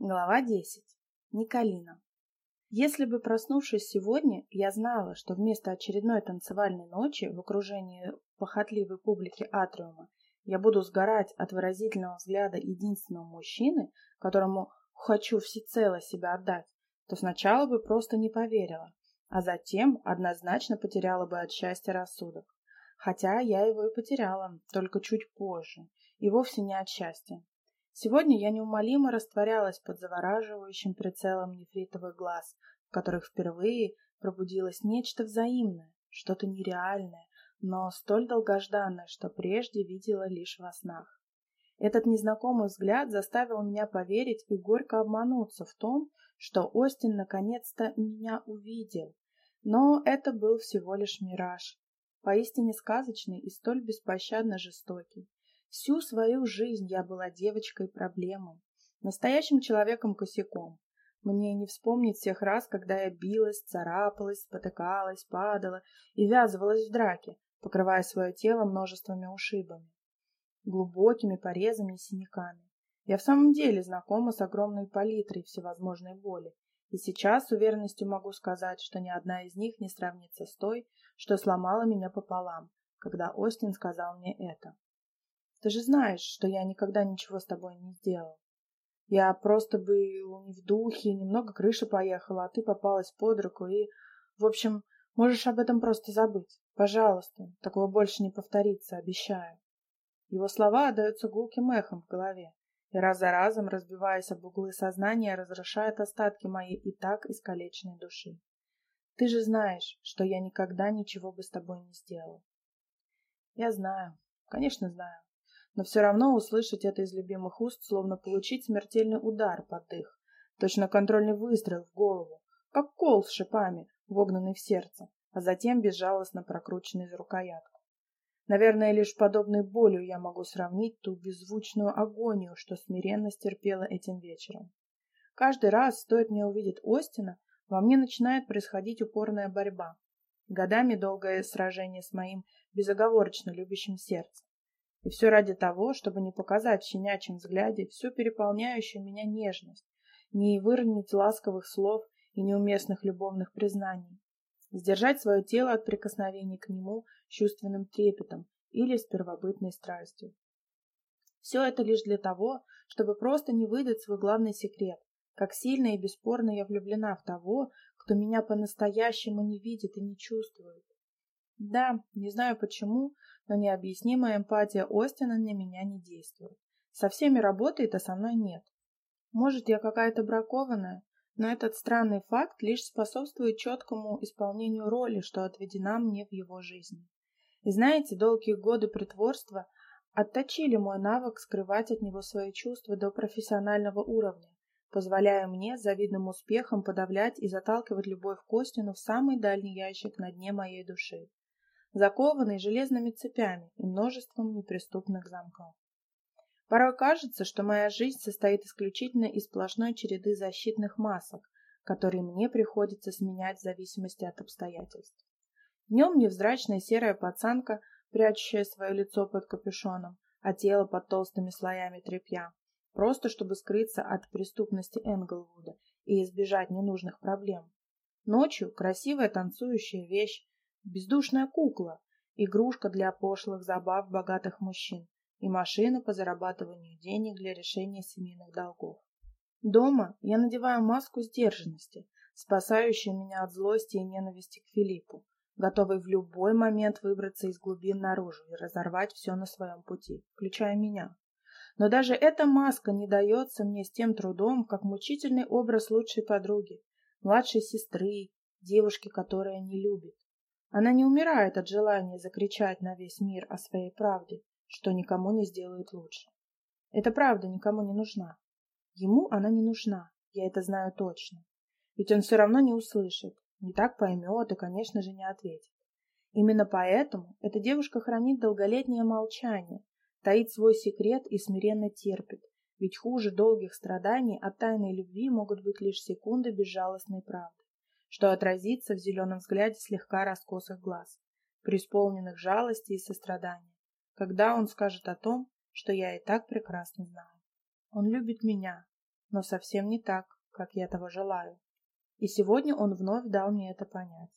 Глава 10. Николина. Если бы, проснувшись сегодня, я знала, что вместо очередной танцевальной ночи в окружении похотливой публики Атриума я буду сгорать от выразительного взгляда единственного мужчины, которому хочу всецело себя отдать, то сначала бы просто не поверила, а затем однозначно потеряла бы от счастья рассудок. Хотя я его и потеряла, только чуть позже, и вовсе не от счастья. Сегодня я неумолимо растворялась под завораживающим прицелом нефритовых глаз, в которых впервые пробудилось нечто взаимное, что-то нереальное, но столь долгожданное, что прежде видела лишь во снах. Этот незнакомый взгляд заставил меня поверить и горько обмануться в том, что Остин наконец-то меня увидел. Но это был всего лишь мираж, поистине сказочный и столь беспощадно жестокий. Всю свою жизнь я была девочкой-проблемой, настоящим человеком-косяком. Мне не вспомнить всех раз, когда я билась, царапалась, спотыкалась, падала и ввязывалась в драки, покрывая свое тело множествами ушибами, глубокими порезами и синяками. Я в самом деле знакома с огромной палитрой всевозможной боли, и сейчас с уверенностью могу сказать, что ни одна из них не сравнится с той, что сломала меня пополам, когда Остин сказал мне это. Ты же знаешь, что я никогда ничего с тобой не сделал. Я просто был не в духе, немного крыша поехала, а ты попалась под руку и... В общем, можешь об этом просто забыть. Пожалуйста, такого больше не повторится, обещаю. Его слова отдаются гулким эхом в голове, и раз за разом, разбиваясь об углы сознания, разрушают остатки моей и так искалеченной души. Ты же знаешь, что я никогда ничего бы с тобой не сделал. Я знаю, конечно знаю но все равно услышать это из любимых уст, словно получить смертельный удар под дых, точно контрольный выстрел в голову, как кол с шипами, вогнанный в сердце, а затем безжалостно прокрученный за рукоятку. Наверное, лишь подобной болью я могу сравнить ту беззвучную агонию, что смиренно стерпела этим вечером. Каждый раз, стоит мне увидеть Остина, во мне начинает происходить упорная борьба. Годами долгое сражение с моим безоговорочно любящим сердцем. И все ради того, чтобы не показать в щенячьем взгляде всю переполняющую меня нежность, не выронить ласковых слов и неуместных любовных признаний, сдержать свое тело от прикосновений к нему чувственным трепетом или с первобытной страстью. Все это лишь для того, чтобы просто не выдать свой главный секрет, как сильно и бесспорно я влюблена в того, кто меня по-настоящему не видит и не чувствует. Да, не знаю почему, но необъяснимая эмпатия Остина на меня не действует. Со всеми работает, а со мной нет. Может, я какая-то бракованная, но этот странный факт лишь способствует четкому исполнению роли, что отведена мне в его жизни. И знаете, долгие годы притворства отточили мой навык скрывать от него свои чувства до профессионального уровня, позволяя мне с завидным успехом подавлять и заталкивать любовь к Остину в самый дальний ящик на дне моей души закованный железными цепями и множеством неприступных замков. Порой кажется, что моя жизнь состоит исключительно из сплошной череды защитных масок, которые мне приходится сменять в зависимости от обстоятельств. Днем невзрачная серая пацанка, прячущая свое лицо под капюшоном, а тело под толстыми слоями тряпья, просто чтобы скрыться от преступности Энглвуда и избежать ненужных проблем. Ночью красивая танцующая вещь, бездушная кукла, игрушка для пошлых забав богатых мужчин и машина по зарабатыванию денег для решения семейных долгов. Дома я надеваю маску сдержанности, спасающую меня от злости и ненависти к Филиппу, готовый в любой момент выбраться из глубин наружу и разорвать все на своем пути, включая меня. Но даже эта маска не дается мне с тем трудом, как мучительный образ лучшей подруги, младшей сестры, девушки, которая не любит. Она не умирает от желания закричать на весь мир о своей правде, что никому не сделает лучше. Эта правда никому не нужна. Ему она не нужна, я это знаю точно. Ведь он все равно не услышит, не так поймет и, конечно же, не ответит. Именно поэтому эта девушка хранит долголетнее молчание, таит свой секрет и смиренно терпит, ведь хуже долгих страданий от тайной любви могут быть лишь секунды безжалостной правды что отразится в зеленом взгляде слегка раскосых глаз, преисполненных жалости и сострадания, когда он скажет о том, что я и так прекрасно знаю. Он любит меня, но совсем не так, как я того желаю. И сегодня он вновь дал мне это понять.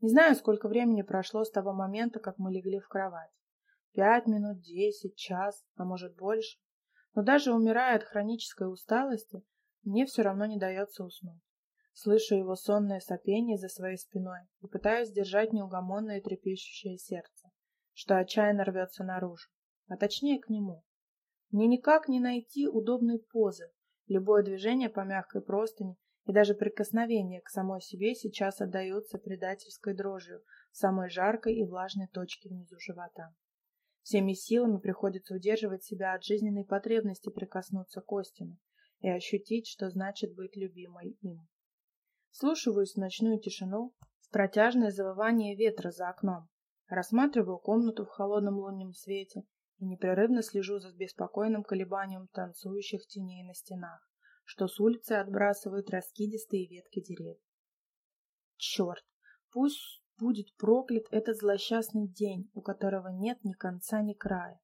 Не знаю, сколько времени прошло с того момента, как мы легли в кровать. Пять минут, десять, час, а может больше. Но даже умирая от хронической усталости, мне все равно не дается уснуть. Слышу его сонное сопение за своей спиной и пытаюсь держать неугомонное трепещущее сердце, что отчаянно рвется наружу, а точнее к нему. Мне никак не найти удобной позы. Любое движение по мягкой простыне и даже прикосновение к самой себе сейчас отдается предательской дрожью в самой жаркой и влажной точке внизу живота. Всеми силами приходится удерживать себя от жизненной потребности прикоснуться к Остину и ощутить, что значит быть любимой им. Слушаюсь в ночную тишину, в протяжное завывание ветра за окном, рассматриваю комнату в холодном лунном свете и непрерывно слежу за беспокойным колебанием танцующих теней на стенах, что с улицы отбрасывают раскидистые ветки деревьев. Черт, пусть будет проклят этот злосчастный день, у которого нет ни конца, ни края.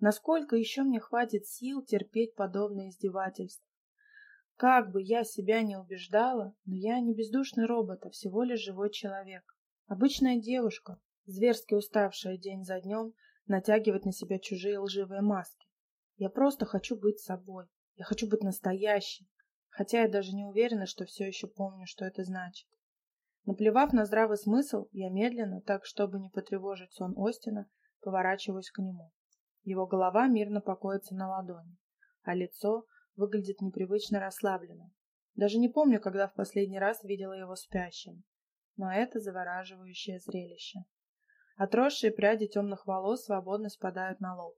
Насколько еще мне хватит сил терпеть подобное издевательство? Как бы я себя не убеждала, но я не бездушный робот, а всего лишь живой человек. Обычная девушка, зверски уставшая день за днем, натягивать на себя чужие лживые маски. Я просто хочу быть собой. Я хочу быть настоящей. Хотя я даже не уверена, что все еще помню, что это значит. Наплевав на здравый смысл, я медленно, так чтобы не потревожить сон Остина, поворачиваюсь к нему. Его голова мирно покоится на ладони, а лицо выглядит непривычно расслабленно. Даже не помню, когда в последний раз видела его спящим. Но это завораживающее зрелище. Отросшие пряди темных волос свободно спадают на лоб.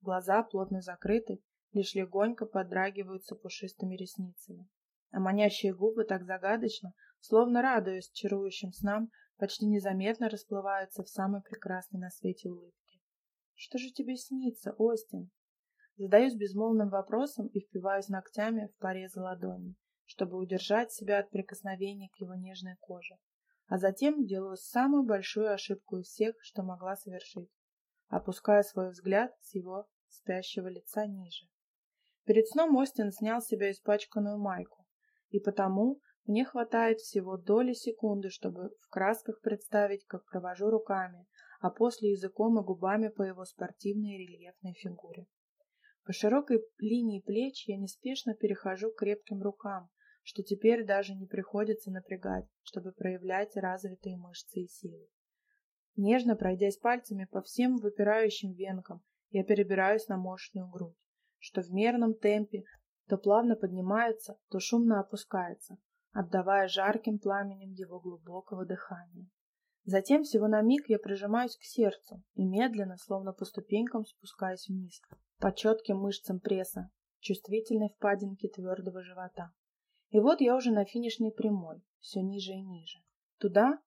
Глаза плотно закрыты, лишь легонько подрагиваются пушистыми ресницами. А манящие губы так загадочно, словно радуясь чарующим снам, почти незаметно расплываются в самой прекрасной на свете улыбке. «Что же тебе снится, Остин?» Задаюсь безмолвным вопросом и впиваюсь ногтями в порезы ладони, чтобы удержать себя от прикосновения к его нежной коже. А затем делаю самую большую ошибку из всех, что могла совершить. Опускаю свой взгляд с его спящего лица ниже. Перед сном Остин снял с себя испачканную майку, и потому мне хватает всего доли секунды, чтобы в красках представить, как провожу руками, а после языком и губами по его спортивной рельефной фигуре. По широкой линии плеч я неспешно перехожу к крепким рукам, что теперь даже не приходится напрягать, чтобы проявлять развитые мышцы и силы. Нежно пройдясь пальцами по всем выпирающим венкам, я перебираюсь на мощную грудь, что в мерном темпе то плавно поднимается, то шумно опускается, отдавая жарким пламенем его глубокого дыхания. Затем всего на миг я прижимаюсь к сердцу и медленно, словно по ступенькам, спускаюсь вниз, по четким мышцам пресса, чувствительной впадинке твердого живота. И вот я уже на финишной прямой, все ниже и ниже. Туда,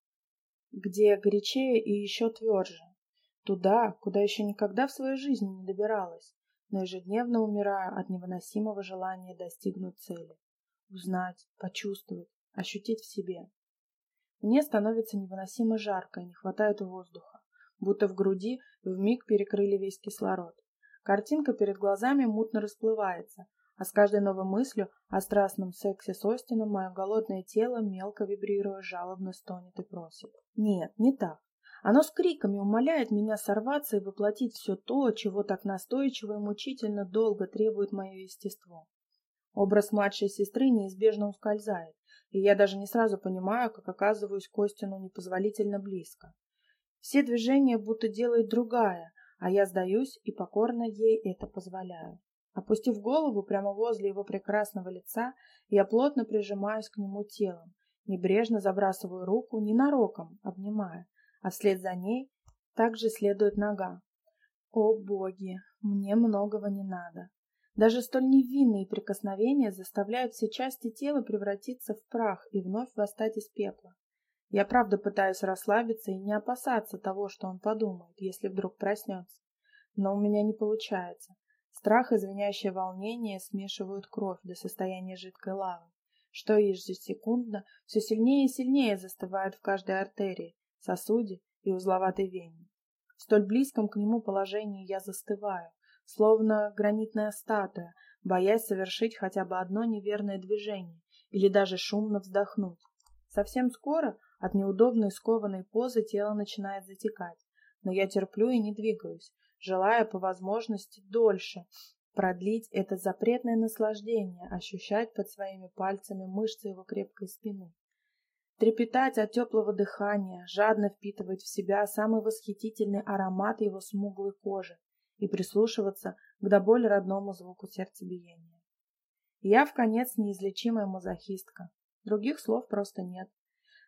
где горячее и еще тверже. Туда, куда еще никогда в своей жизни не добиралась, но ежедневно умираю от невыносимого желания достигнуть цели. Узнать, почувствовать, ощутить в себе. Мне становится невыносимо жарко и не хватает воздуха, будто в груди вмиг перекрыли весь кислород. Картинка перед глазами мутно расплывается, а с каждой новой мыслью о страстном сексе с Остином мое голодное тело, мелко вибрируя, жалобно стонет и просит. Нет, не так. Оно с криками умоляет меня сорваться и воплотить все то, чего так настойчиво и мучительно долго требует мое естество. Образ младшей сестры неизбежно ускользает, и я даже не сразу понимаю, как оказываюсь к Остину непозволительно близко. Все движения будто делает другая, а я сдаюсь и покорно ей это позволяю. Опустив голову прямо возле его прекрасного лица, я плотно прижимаюсь к нему телом, небрежно забрасываю руку, ненароком обнимая, а вслед за ней также следует нога. О боги, мне многого не надо. Даже столь невинные прикосновения заставляют все части тела превратиться в прах и вновь восстать из пепла. Я правда пытаюсь расслабиться и не опасаться того, что он подумает, если вдруг проснется. Но у меня не получается. Страх и звенящее волнение смешивают кровь до состояния жидкой лавы, что ежесекундно все сильнее и сильнее застывает в каждой артерии, сосуде и узловатой вене. В столь близком к нему положении я застываю, словно гранитная статуя, боясь совершить хотя бы одно неверное движение или даже шумно вздохнуть. Совсем скоро от неудобной скованной позы тело начинает затекать, но я терплю и не двигаюсь, желая по возможности дольше продлить это запретное наслаждение, ощущать под своими пальцами мышцы его крепкой спины. Трепетать от теплого дыхания, жадно впитывать в себя самый восхитительный аромат его смуглой кожи и прислушиваться к до боли родному звуку сердцебиения. Я в конец неизлечимая мазохистка. Других слов просто нет.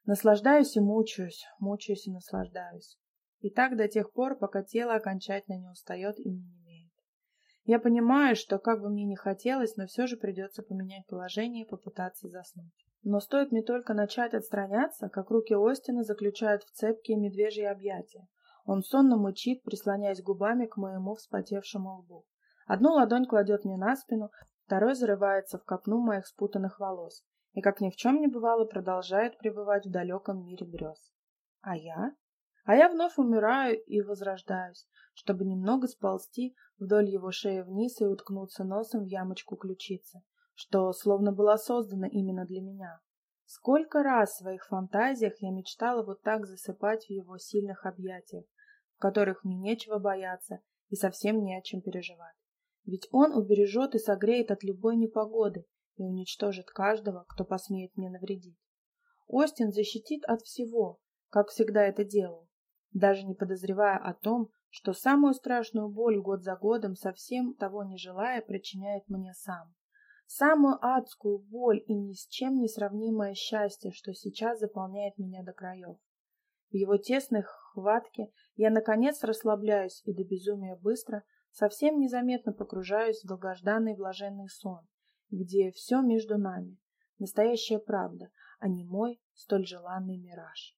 Наслаждаюсь и мучаюсь, мучаюсь и наслаждаюсь. И так до тех пор, пока тело окончательно не устает и не немеет. Я понимаю, что как бы мне ни хотелось, но все же придется поменять положение и попытаться заснуть. Но стоит мне только начать отстраняться, как руки Остина заключают в цепкие медвежьи объятия. Он сонно мычит, прислоняясь губами к моему вспотевшему лбу. Одну ладонь кладет мне на спину, второй зарывается в копну моих спутанных волос и, как ни в чем не бывало, продолжает пребывать в далеком мире грез. А я? А я вновь умираю и возрождаюсь, чтобы немного сползти вдоль его шеи вниз и уткнуться носом в ямочку ключицы, что словно была создана именно для меня. Сколько раз в своих фантазиях я мечтала вот так засыпать в его сильных объятиях, в которых мне нечего бояться и совсем не о чем переживать. Ведь он убережет и согреет от любой непогоды и уничтожит каждого, кто посмеет мне навредить. Остин защитит от всего, как всегда это делал, даже не подозревая о том, что самую страшную боль год за годом, совсем того не желая, причиняет мне сам. Самую адскую боль и ни с чем не сравнимое счастье, что сейчас заполняет меня до краев. В его тесной хватке я, наконец, расслабляюсь и до безумия быстро, совсем незаметно погружаюсь в долгожданный блаженный сон, где все между нами, настоящая правда, а не мой столь желанный мираж.